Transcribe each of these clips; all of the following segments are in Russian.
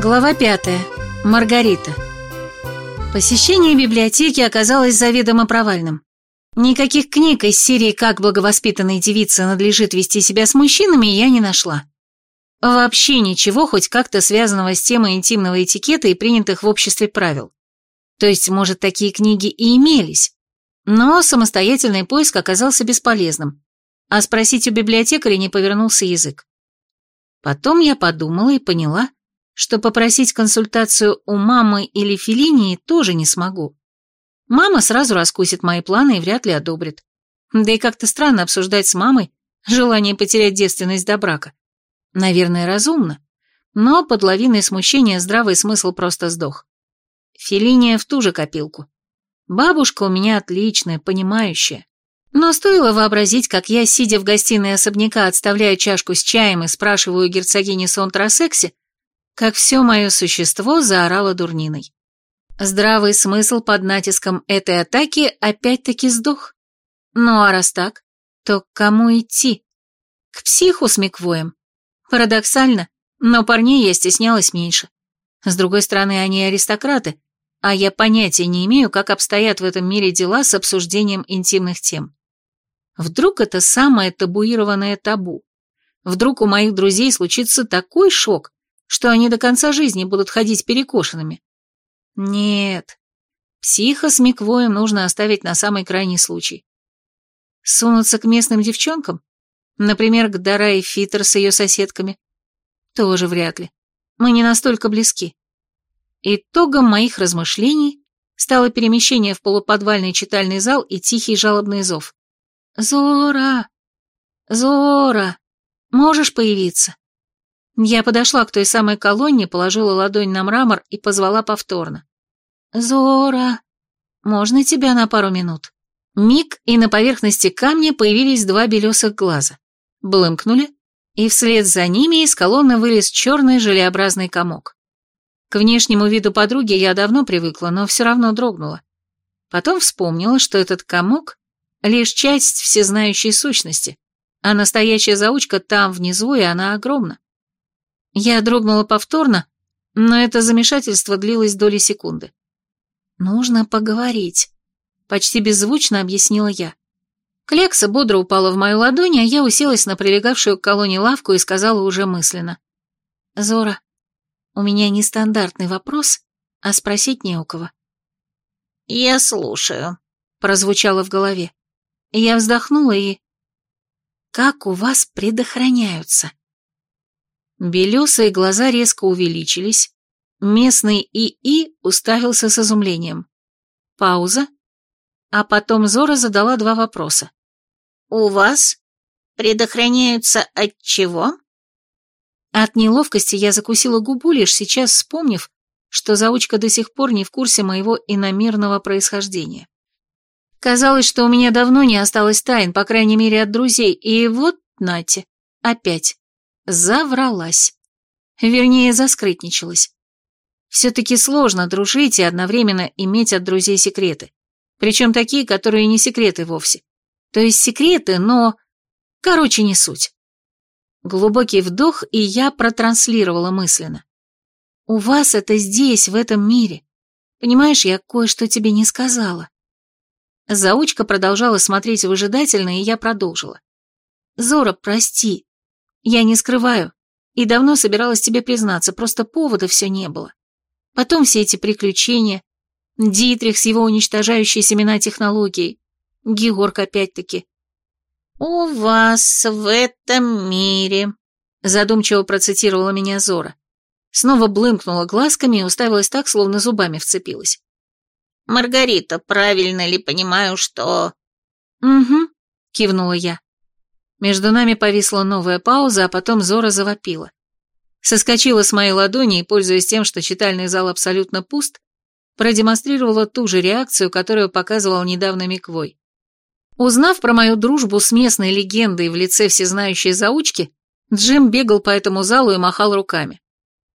Глава пятая. Маргарита. Посещение библиотеки оказалось заведомо провальным. Никаких книг из серии «Как благовоспитанной девице надлежит вести себя с мужчинами» я не нашла. Вообще ничего, хоть как-то связанного с темой интимного этикета и принятых в обществе правил. То есть, может, такие книги и имелись, но самостоятельный поиск оказался бесполезным, а спросить у библиотекаря не повернулся язык. Потом я подумала и поняла, что попросить консультацию у мамы или Феллинии тоже не смогу. Мама сразу раскусит мои планы и вряд ли одобрит. Да и как-то странно обсуждать с мамой желание потерять девственность до брака. Наверное, разумно, но под лавиной смущения здравый смысл просто сдох. Феллиния в ту же копилку. Бабушка у меня отличная, понимающая. Но стоило вообразить, как я, сидя в гостиной особняка, отставляю чашку с чаем и спрашиваю герцогини Сонтра о сексе, как все мое существо заорало дурниной. Здравый смысл под натиском этой атаки опять-таки сдох. Ну а раз так, то к кому идти? К психу с Миквоем. Парадоксально, но парней я стеснялась меньше. С другой стороны, они аристократы, а я понятия не имею, как обстоят в этом мире дела с обсуждением интимных тем. Вдруг это самое табуированное табу? Вдруг у моих друзей случится такой шок, что они до конца жизни будут ходить перекошенными. Нет, психа с Миквоем нужно оставить на самый крайний случай. Сунуться к местным девчонкам? Например, к Дарае Фитер с ее соседками? Тоже вряд ли. Мы не настолько близки. Итогом моих размышлений стало перемещение в полуподвальный читальный зал и тихий жалобный зов. «Зора! Зора! Можешь появиться?» Я подошла к той самой колонне, положила ладонь на мрамор и позвала повторно. «Зора, можно тебя на пару минут?» Миг, и на поверхности камня появились два белесых глаза. Блымкнули, и вслед за ними из колонны вылез черный желеобразный комок. К внешнему виду подруги я давно привыкла, но все равно дрогнула. Потом вспомнила, что этот комок — лишь часть всезнающей сущности, а настоящая заучка там внизу, и она огромна. Я дрогнула повторно, но это замешательство длилось доли секунды. «Нужно поговорить», — почти беззвучно объяснила я. Клекса бодро упала в мою ладонь, а я уселась на прилегавшую к колонне лавку и сказала уже мысленно. «Зора, у меня нестандартный вопрос, а спросить не у кого». «Я слушаю», — прозвучало в голове. Я вздохнула и... «Как у вас предохраняются?» Белесые глаза резко увеличились. Местный ИИ уставился с изумлением. Пауза. А потом Зора задала два вопроса. «У вас предохраняются от чего?» От неловкости я закусила губу, лишь сейчас вспомнив, что заучка до сих пор не в курсе моего иномерного происхождения. Казалось, что у меня давно не осталось тайн, по крайней мере, от друзей, и вот, нате, опять. Завралась. Вернее, заскрытничалась. Все-таки сложно дружить и одновременно иметь от друзей секреты. Причем такие, которые не секреты вовсе. То есть секреты, но... Короче, не суть. Глубокий вдох, и я протранслировала мысленно. «У вас это здесь, в этом мире. Понимаешь, я кое-что тебе не сказала». Заучка продолжала смотреть выжидательно, и я продолжила. «Зора, прости, я не скрываю. И давно собиралась тебе признаться, просто повода все не было. Потом все эти приключения. Дитрих с его уничтожающей семена технологией. Георг опять-таки. «У вас в этом мире», — задумчиво процитировала меня Зора. Снова блымкнула глазками и уставилась так, словно зубами вцепилась. «Маргарита, правильно ли понимаю, что...» «Угу», — кивнула я. Между нами повисла новая пауза, а потом Зора завопила. Соскочила с моей ладони и, пользуясь тем, что читальный зал абсолютно пуст, продемонстрировала ту же реакцию, которую показывал недавно Миквой. Узнав про мою дружбу с местной легендой в лице всезнающей заучки, Джим бегал по этому залу и махал руками.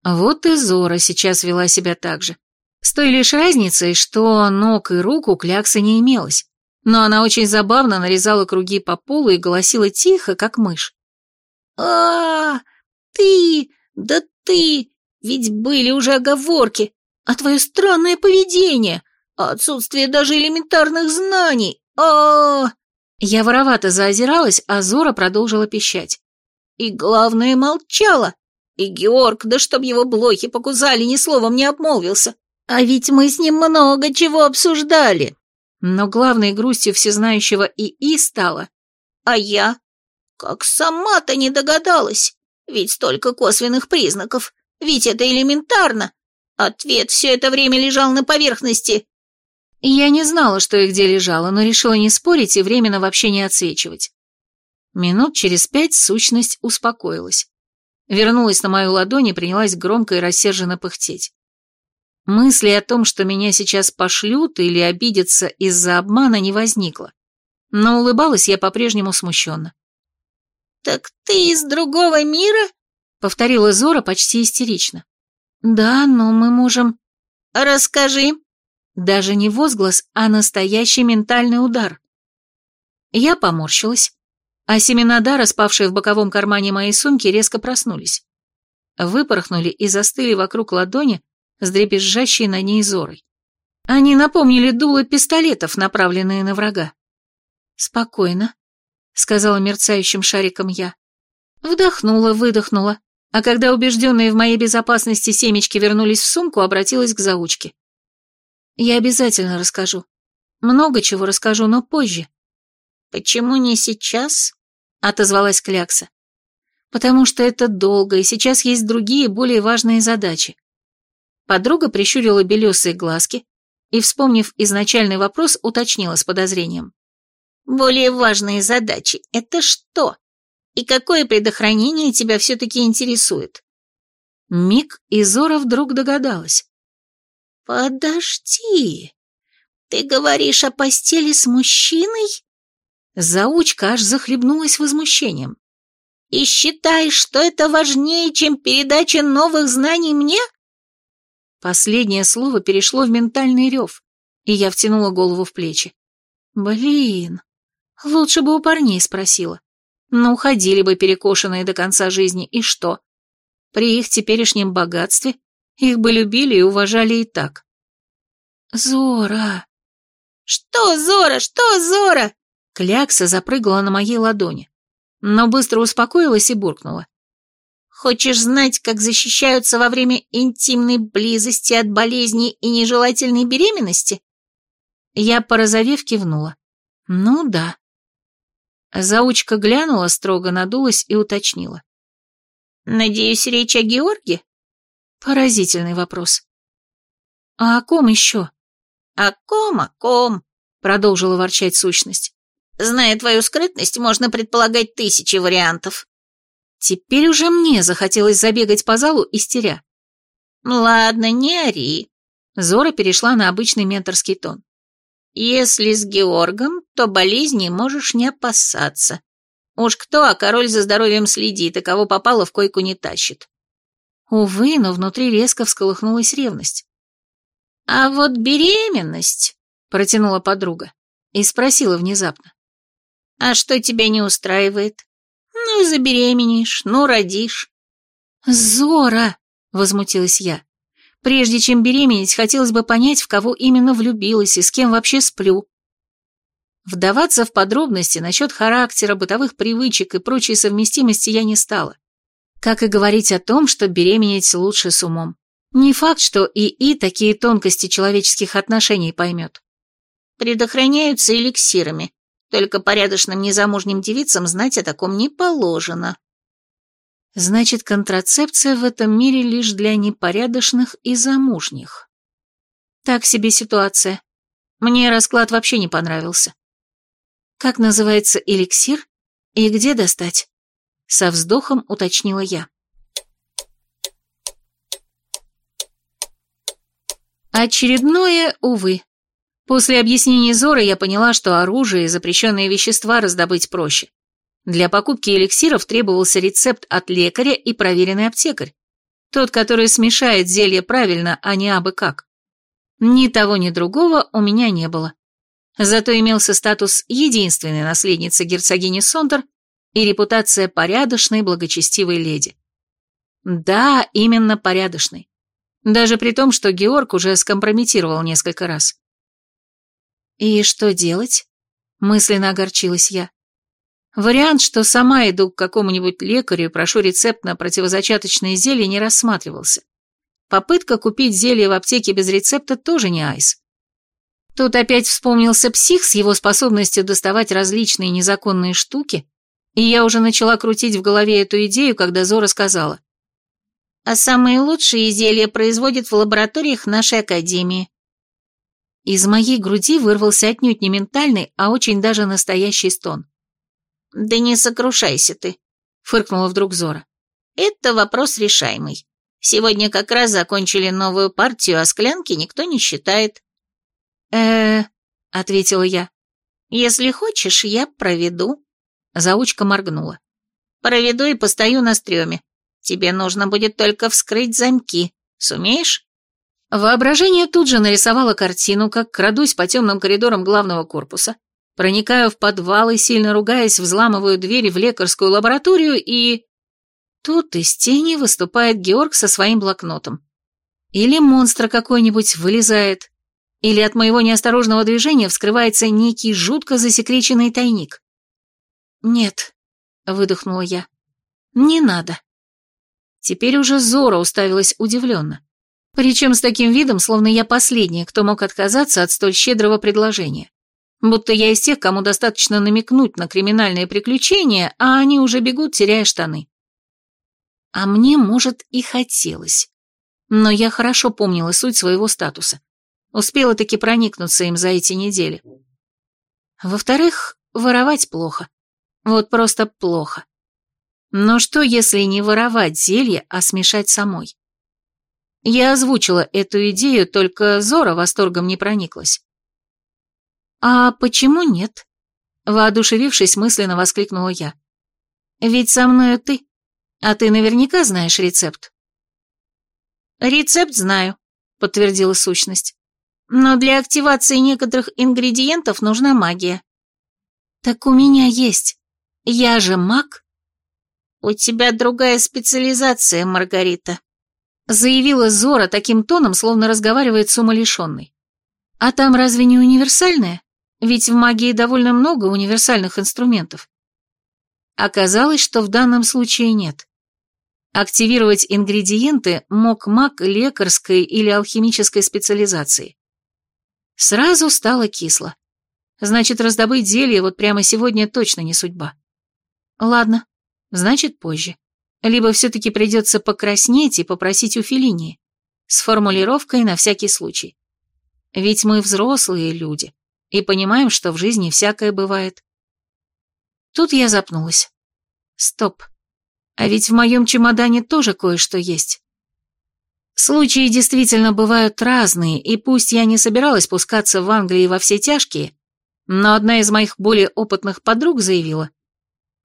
Вот и Зора сейчас вела себя так же. С той лишь разницей, что ног и рук у кляксы не имелось но она очень забавно нарезала круги по полу и голосила тихо, как мышь. а, -а, -а ты, да ты, Ведь были уже оговорки, а твое странное поведение, отсутствие даже элементарных знаний, а, Я воровато заозиралась, а Зора продолжила пищать. И главное, молчала. И Георг, да чтоб его блохи покусали, ни словом не обмолвился. А ведь мы с ним много чего обсуждали. Но главной грустью всезнающего ИИ стало. А я? Как сама-то не догадалась. Ведь столько косвенных признаков. Ведь это элементарно. Ответ все это время лежал на поверхности. Я не знала, что и где лежало, но решила не спорить и временно вообще не отсвечивать. Минут через пять сущность успокоилась. Вернулась на мою ладонь и принялась громко и рассерженно пыхтеть. Мысли о том, что меня сейчас пошлют или обидятся из-за обмана, не возникло. Но улыбалась я по-прежнему смущенно. «Так ты из другого мира?» — повторила Зора почти истерично. «Да, но мы можем...» «Расскажи», даже не возглас, а настоящий ментальный удар. Я поморщилась, а семена дара, спавшие в боковом кармане моей сумки, резко проснулись. Выпорхнули и застыли вокруг ладони с дребезжащей на ней зорой. Они напомнили дуло пистолетов, направленные на врага. «Спокойно», — сказала мерцающим шариком я. Вдохнула, выдохнула, а когда убежденные в моей безопасности семечки вернулись в сумку, обратилась к заучке. Я обязательно расскажу. Много чего расскажу, но позже. Почему не сейчас? Отозвалась Клякса. Потому что это долго, и сейчас есть другие, более важные задачи. Подруга прищурила белесые глазки и, вспомнив изначальный вопрос, уточнила с подозрением. «Более важные задачи — это что? И какое предохранение тебя все-таки интересует?» Миг и Зора вдруг догадалась. «Подожди, ты говоришь о постели с мужчиной?» Заучка аж захлебнулась возмущением. «И считаешь, что это важнее, чем передача новых знаний мне?» Последнее слово перешло в ментальный рев, и я втянула голову в плечи. «Блин, лучше бы у парней спросила. Ну, ходили бы перекошенные до конца жизни, и что? При их теперешнем богатстве их бы любили и уважали и так. «Зора!» «Что, Зора? Что, Зора?» Клякса запрыгала на моей ладони, но быстро успокоилась и буркнула. «Хочешь знать, как защищаются во время интимной близости от болезней и нежелательной беременности?» Я, порозовев, кивнула. «Ну да». Заучка глянула, строго надулась и уточнила. «Надеюсь, речь о Георге?» Поразительный вопрос. «А о ком еще?» «О ком, о ком?» — продолжила ворчать сущность. «Зная твою скрытность, можно предполагать тысячи вариантов». Теперь уже мне захотелось забегать по залу, истеря. «Ладно, не ори». Зора перешла на обычный менторский тон. «Если с Георгом, то болезни можешь не опасаться. Уж кто, а король за здоровьем следит, и кого попало в койку не тащит. Увы, но внутри резко всколыхнулась ревность. «А вот беременность», — протянула подруга и спросила внезапно. «А что тебя не устраивает? Ну, забеременеешь, ну, родишь». «Зора!» — возмутилась я. «Прежде чем беременеть, хотелось бы понять, в кого именно влюбилась и с кем вообще сплю». Вдаваться в подробности насчет характера, бытовых привычек и прочей совместимости я не стала. Как и говорить о том, что беременеть лучше с умом. Не факт, что ИИ такие тонкости человеческих отношений поймет. Предохраняются эликсирами. Только порядочным незамужним девицам знать о таком не положено. Значит, контрацепция в этом мире лишь для непорядочных и замужних. Так себе ситуация. Мне расклад вообще не понравился. Как называется эликсир и где достать? Со вздохом уточнила я. Очередное, увы. После объяснений Зоры я поняла, что оружие и запрещенные вещества раздобыть проще. Для покупки эликсиров требовался рецепт от лекаря и проверенный аптекарь. Тот, который смешает зелье правильно, а не абы как. Ни того, ни другого у меня не было. Зато имелся статус единственной наследницы герцогини Сонтер и репутация порядочной, благочестивой леди. Да, именно порядочный. Даже при том, что Георг уже скомпрометировал несколько раз. «И что делать?» — мысленно огорчилась я. Вариант, что сама иду к какому-нибудь лекарю и прошу рецепт на противозачаточное зелье, не рассматривался. Попытка купить зелье в аптеке без рецепта тоже не айс. Тут опять вспомнился псих с его способностью доставать различные незаконные штуки, и я уже начала крутить в голове эту идею, когда Зора сказала. «А самые лучшие зелья производят в лабораториях нашей академии». Из моей груди вырвался отнюдь не ментальный, а очень даже настоящий стон. «Да не сокрушайся ты», — фыркнула вдруг Зора. «Это вопрос решаемый. Сегодня как раз закончили новую партию, а склянки никто не считает». «Э-э», — ответила я. «Если хочешь, я проведу». Заучка моргнула. «Проведу и постою на стреме. Тебе нужно будет только вскрыть замки. Сумеешь?» Воображение тут же нарисовало картину, как крадусь по темным коридорам главного корпуса, Проникаю в подвал и, сильно ругаясь, взламываю двери в лекарскую лабораторию и... Тут из тени выступает Георг со своим блокнотом. Или монстр какой-нибудь вылезает, или от моего неосторожного движения вскрывается некий жутко засекреченный тайник. «Нет», — выдохнула я, — «не надо». Теперь уже Зора уставилась удивленно. Причем с таким видом, словно я последняя, кто мог отказаться от столь щедрого предложения. Будто я из тех, кому достаточно намекнуть на криминальные приключения, а они уже бегут, теряя штаны. А мне, может, и хотелось. Но я хорошо помнила суть своего статуса. Успела таки проникнуться им за эти недели. Во-вторых, воровать плохо. Вот просто плохо. Но что, если не воровать зелье, а смешать самой? Я озвучила эту идею, только Зора восторгом не прониклась. «А почему нет?» Воодушевившись, мысленно воскликнула я. «Ведь со мною ты, а ты наверняка знаешь рецепт». «Рецепт знаю», — подтвердила сущность. «Но для активации некоторых ингредиентов нужна магия». «Так у меня есть. Я же маг». «У тебя другая специализация, Маргарита», — заявила Зора таким тоном, словно разговаривает с умалишенной. «А там разве не универсальная?» Ведь в магии довольно много универсальных инструментов. Оказалось, что в данном случае нет. Активировать ингредиенты мог маг лекарской или алхимической специализации. Сразу стало кисло. Значит, раздобыть зелье вот прямо сегодня точно не судьба. Ладно, значит, позже. Либо все-таки придется покраснеть и попросить у Феллинии. С формулировкой на всякий случай. Ведь мы взрослые люди и понимаем, что в жизни всякое бывает. Тут я запнулась. Стоп. А ведь в моем чемодане тоже кое-что есть. Случаи действительно бывают разные, и пусть я не собиралась пускаться в Англии во все тяжкие, но одна из моих более опытных подруг заявила.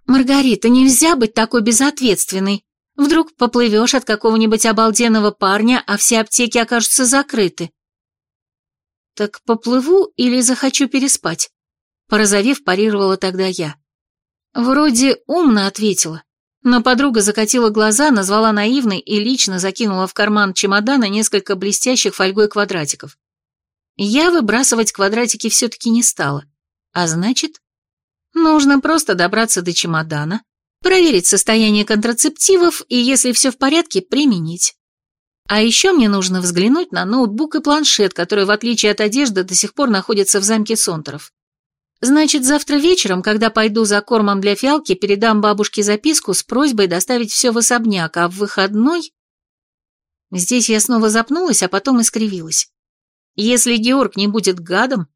«Маргарита, нельзя быть такой безответственной. Вдруг поплывешь от какого-нибудь обалденного парня, а все аптеки окажутся закрыты. «Так поплыву или захочу переспать?» Порозовев, парировала тогда я. Вроде умно ответила, но подруга закатила глаза, назвала наивной и лично закинула в карман чемодана несколько блестящих фольгой квадратиков. Я выбрасывать квадратики все-таки не стала. А значит, нужно просто добраться до чемодана, проверить состояние контрацептивов и, если все в порядке, применить. А еще мне нужно взглянуть на ноутбук и планшет, которые, в отличие от одежды, до сих пор находятся в замке Сонтеров. Значит, завтра вечером, когда пойду за кормом для фиалки, передам бабушке записку с просьбой доставить все в особняк, а в выходной... Здесь я снова запнулась, а потом искривилась. Если Георг не будет гадом,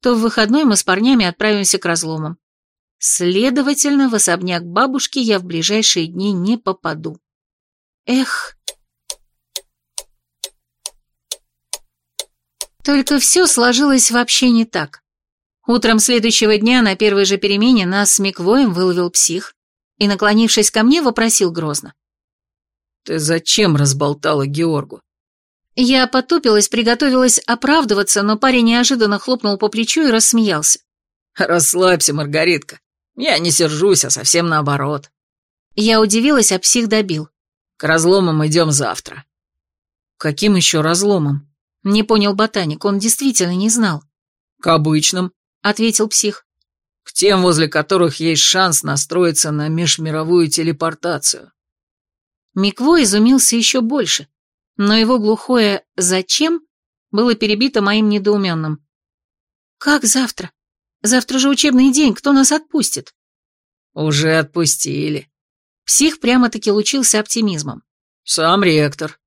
то в выходной мы с парнями отправимся к разломам. Следовательно, в особняк бабушки я в ближайшие дни не попаду. Эх... Только все сложилось вообще не так. Утром следующего дня на первой же перемене нас с Миквоем выловил псих и, наклонившись ко мне, вопросил грозно. «Ты зачем разболтала Георгу?» Я потупилась, приготовилась оправдываться, но парень неожиданно хлопнул по плечу и рассмеялся. «Расслабься, Маргаритка. Я не сержусь, а совсем наоборот». Я удивилась, а псих добил. К разломам идем завтра». «Каким еще разломом?» Не понял ботаник, он действительно не знал. «К обычным», — ответил псих. «К тем, возле которых есть шанс настроиться на межмировую телепортацию». Микво изумился еще больше, но его глухое «зачем» было перебито моим недоуменным. «Как завтра? Завтра же учебный день, кто нас отпустит?» «Уже отпустили». Псих прямо-таки лучился оптимизмом. «Сам ректор».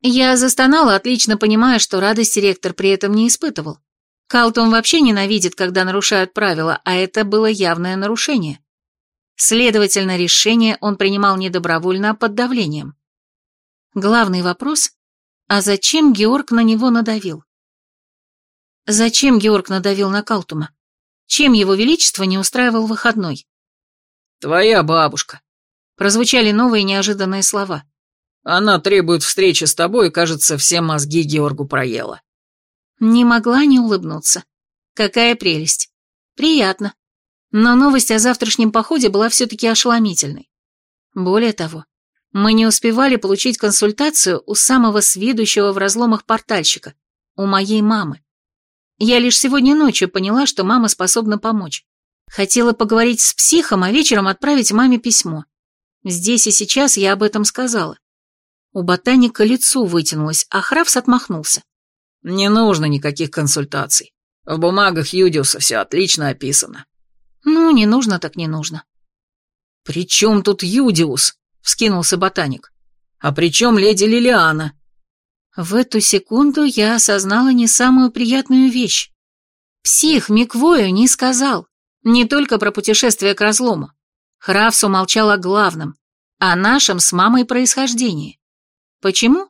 Я застонала, отлично понимая, что радости ректор при этом не испытывал. Калтон вообще ненавидит, когда нарушают правила, а это было явное нарушение. Следовательно, решение он принимал не добровольно, а под давлением. Главный вопрос – а зачем Георг на него надавил? Зачем Георг надавил на Калтума? Чем его величество не устраивал выходной? «Твоя бабушка», – прозвучали новые неожиданные слова. «Она требует встречи с тобой и, кажется, все мозги Георгу проела». Не могла не улыбнуться. Какая прелесть. Приятно. Но новость о завтрашнем походе была все-таки ошеломительной. Более того, мы не успевали получить консультацию у самого сведущего в разломах портальщика, у моей мамы. Я лишь сегодня ночью поняла, что мама способна помочь. Хотела поговорить с психом, а вечером отправить маме письмо. Здесь и сейчас я об этом сказала. У ботаника лицо вытянулось, а Хравс отмахнулся. «Не нужно никаких консультаций. В бумагах Юдиуса все отлично описано». «Ну, не нужно так не нужно». «При чем тут Юдиус?» — вскинулся ботаник. «А при чем леди Лилиана?» В эту секунду я осознала не самую приятную вещь. Псих Миквою не сказал. Не только про путешествие к разлому. Хравс умолчал о главном, о нашем с мамой происхождении. Почему?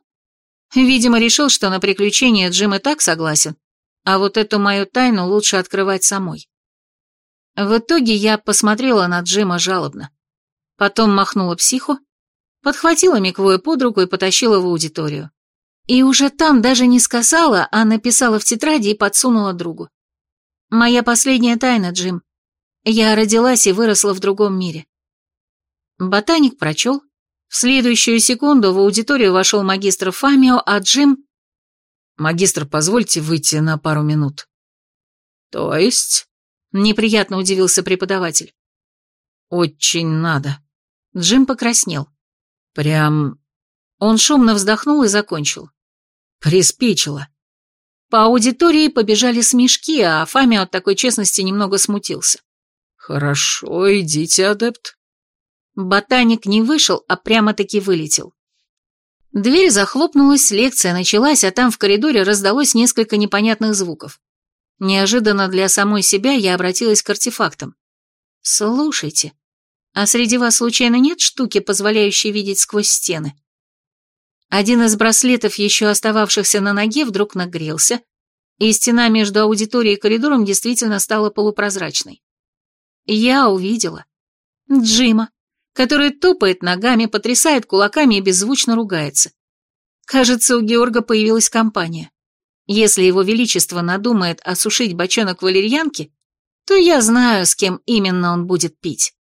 Видимо, решил, что на приключения Джим и так согласен, а вот эту мою тайну лучше открывать самой. В итоге я посмотрела на Джима жалобно. Потом махнула психу, подхватила Миквою под руку и потащила в аудиторию. И уже там даже не сказала, а написала в тетради и подсунула другу. «Моя последняя тайна, Джим. Я родилась и выросла в другом мире». Ботаник прочел. В следующую секунду в аудиторию вошел магистр Фамио, а Джим... «Магистр, позвольте выйти на пару минут». «То есть?» Неприятно удивился преподаватель. «Очень надо». Джим покраснел. «Прям...» Он шумно вздохнул и закончил. «Приспичило». По аудитории побежали смешки, а Фами от такой честности немного смутился. «Хорошо, идите, адепт». Ботаник не вышел, а прямо-таки вылетел. Дверь захлопнулась, лекция началась, а там в коридоре раздалось несколько непонятных звуков. Неожиданно для самой себя я обратилась к артефактам. «Слушайте, а среди вас случайно нет штуки, позволяющей видеть сквозь стены?» Один из браслетов, еще остававшихся на ноге, вдруг нагрелся, и стена между аудиторией и коридором действительно стала полупрозрачной. Я увидела Джима, который топает ногами, потрясает кулаками и беззвучно ругается. Кажется, у Георга появилась компания. Если его величество надумает осушить бочонок валерьянки, то я знаю, с кем именно он будет пить.